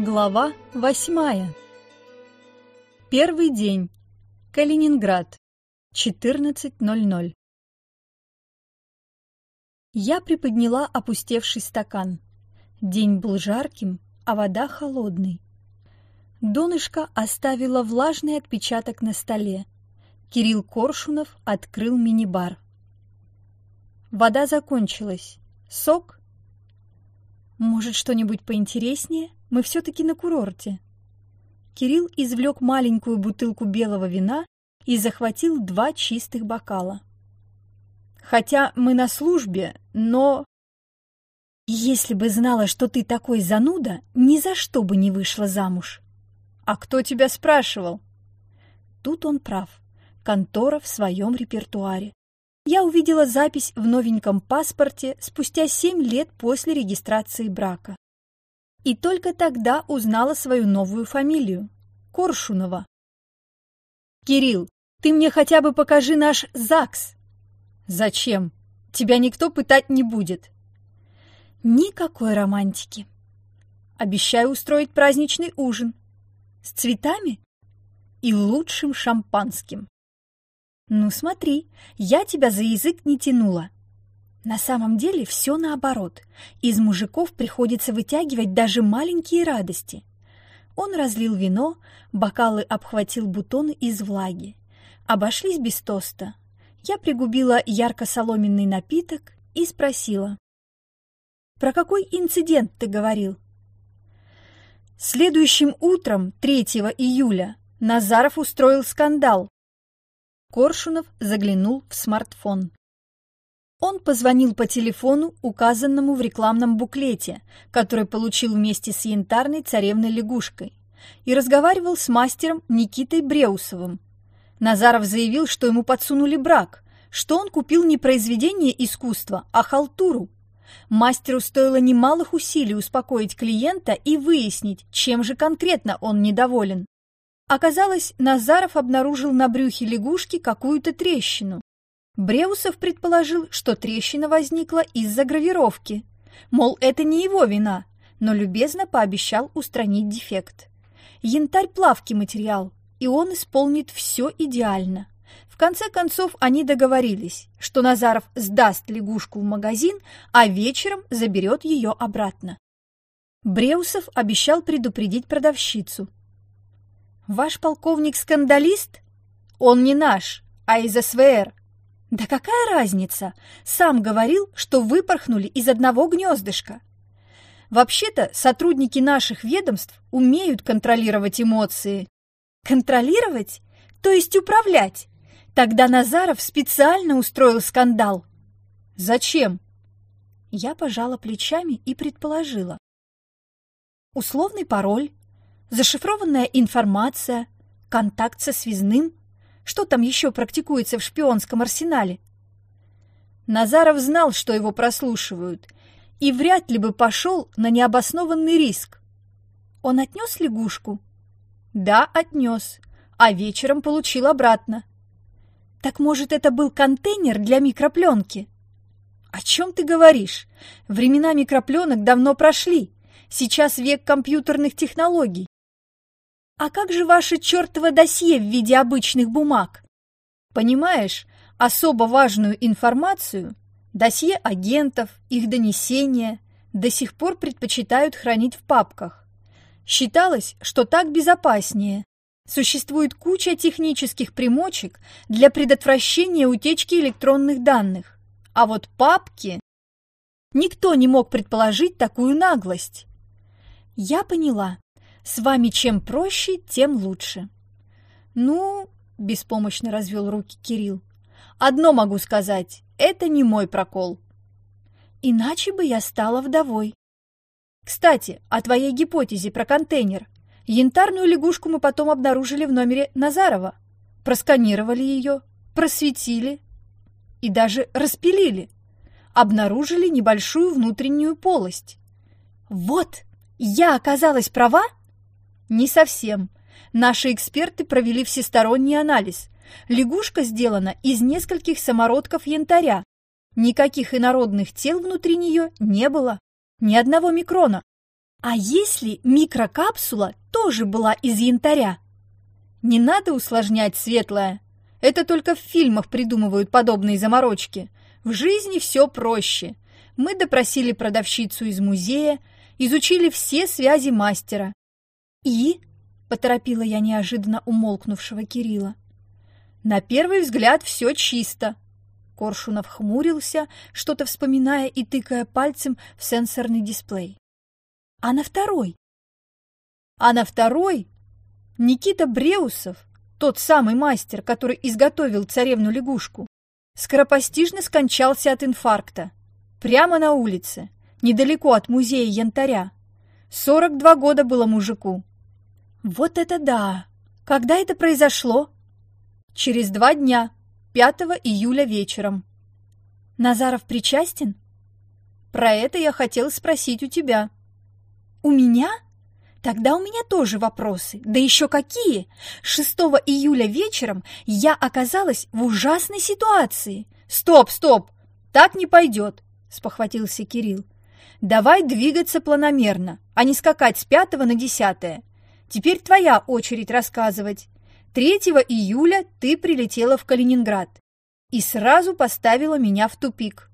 Глава восьмая. Первый день. Калининград. 14.00. Я приподняла опустевший стакан. День был жарким, а вода холодной. Донышко оставило влажный отпечаток на столе. Кирилл Коршунов открыл мини-бар. Вода закончилась. Сок? Может, что-нибудь поинтереснее? Мы все-таки на курорте. Кирилл извлек маленькую бутылку белого вина и захватил два чистых бокала. Хотя мы на службе, но... Если бы знала, что ты такой зануда, ни за что бы не вышла замуж. А кто тебя спрашивал? Тут он прав. Контора в своем репертуаре. Я увидела запись в новеньком паспорте спустя семь лет после регистрации брака. И только тогда узнала свою новую фамилию – Коршунова. «Кирилл, ты мне хотя бы покажи наш ЗАГС!» «Зачем? Тебя никто пытать не будет!» «Никакой романтики!» «Обещаю устроить праздничный ужин. С цветами и лучшим шампанским!» «Ну смотри, я тебя за язык не тянула!» На самом деле все наоборот. Из мужиков приходится вытягивать даже маленькие радости. Он разлил вино, бокалы обхватил бутоны из влаги. Обошлись без тоста. Я пригубила ярко-соломенный напиток и спросила. «Про какой инцидент ты говорил?» Следующим утром, 3 июля, Назаров устроил скандал. Коршунов заглянул в смартфон. Он позвонил по телефону, указанному в рекламном буклете, который получил вместе с янтарной царевной-лягушкой, и разговаривал с мастером Никитой Бреусовым. Назаров заявил, что ему подсунули брак, что он купил не произведение искусства, а халтуру. Мастеру стоило немалых усилий успокоить клиента и выяснить, чем же конкретно он недоволен. Оказалось, Назаров обнаружил на брюхе лягушки какую-то трещину. Бреусов предположил, что трещина возникла из-за гравировки. Мол, это не его вина, но любезно пообещал устранить дефект. Янтарь – плавкий материал, и он исполнит все идеально. В конце концов, они договорились, что Назаров сдаст лягушку в магазин, а вечером заберет ее обратно. Бреусов обещал предупредить продавщицу. «Ваш полковник скандалист? Он не наш, а из СВР. Да какая разница? Сам говорил, что выпорхнули из одного гнездышка. Вообще-то сотрудники наших ведомств умеют контролировать эмоции. Контролировать? То есть управлять? Тогда Назаров специально устроил скандал. Зачем? Я пожала плечами и предположила. Условный пароль, зашифрованная информация, контакт со связным, что там еще практикуется в шпионском арсенале? Назаров знал, что его прослушивают, и вряд ли бы пошел на необоснованный риск. Он отнес лягушку? Да, отнес, а вечером получил обратно. Так может, это был контейнер для микропленки? О чем ты говоришь? Времена микропленок давно прошли. Сейчас век компьютерных технологий. «А как же ваше чертово досье в виде обычных бумаг?» «Понимаешь, особо важную информацию, досье агентов, их донесения до сих пор предпочитают хранить в папках. Считалось, что так безопаснее. Существует куча технических примочек для предотвращения утечки электронных данных. А вот папки... Никто не мог предположить такую наглость. Я поняла. С вами чем проще, тем лучше. Ну, беспомощно развел руки Кирилл. Одно могу сказать, это не мой прокол. Иначе бы я стала вдовой. Кстати, о твоей гипотезе про контейнер. Янтарную лягушку мы потом обнаружили в номере Назарова. Просканировали ее, просветили и даже распилили. Обнаружили небольшую внутреннюю полость. Вот, я оказалась права? Не совсем. Наши эксперты провели всесторонний анализ. Лягушка сделана из нескольких самородков янтаря. Никаких инородных тел внутри нее не было. Ни одного микрона. А если микрокапсула тоже была из янтаря? Не надо усложнять, светлое. Это только в фильмах придумывают подобные заморочки. В жизни все проще. Мы допросили продавщицу из музея, изучили все связи мастера. И, поторопила я неожиданно умолкнувшего Кирилла, на первый взгляд все чисто. Коршунов хмурился, что-то вспоминая и тыкая пальцем в сенсорный дисплей. А на второй? А на второй Никита Бреусов, тот самый мастер, который изготовил царевну-лягушку, скоропостижно скончался от инфаркта. Прямо на улице, недалеко от музея янтаря. 42 года было мужику. Вот это да! Когда это произошло? Через два дня, 5 июля вечером. Назаров причастен? Про это я хотел спросить у тебя. У меня? Тогда у меня тоже вопросы. Да еще какие! 6 июля вечером я оказалась в ужасной ситуации. Стоп, стоп! Так не пойдет, спохватился Кирилл. Давай двигаться планомерно, а не скакать с пятого на десятое. Теперь твоя очередь рассказывать. 3 июля ты прилетела в Калининград и сразу поставила меня в тупик.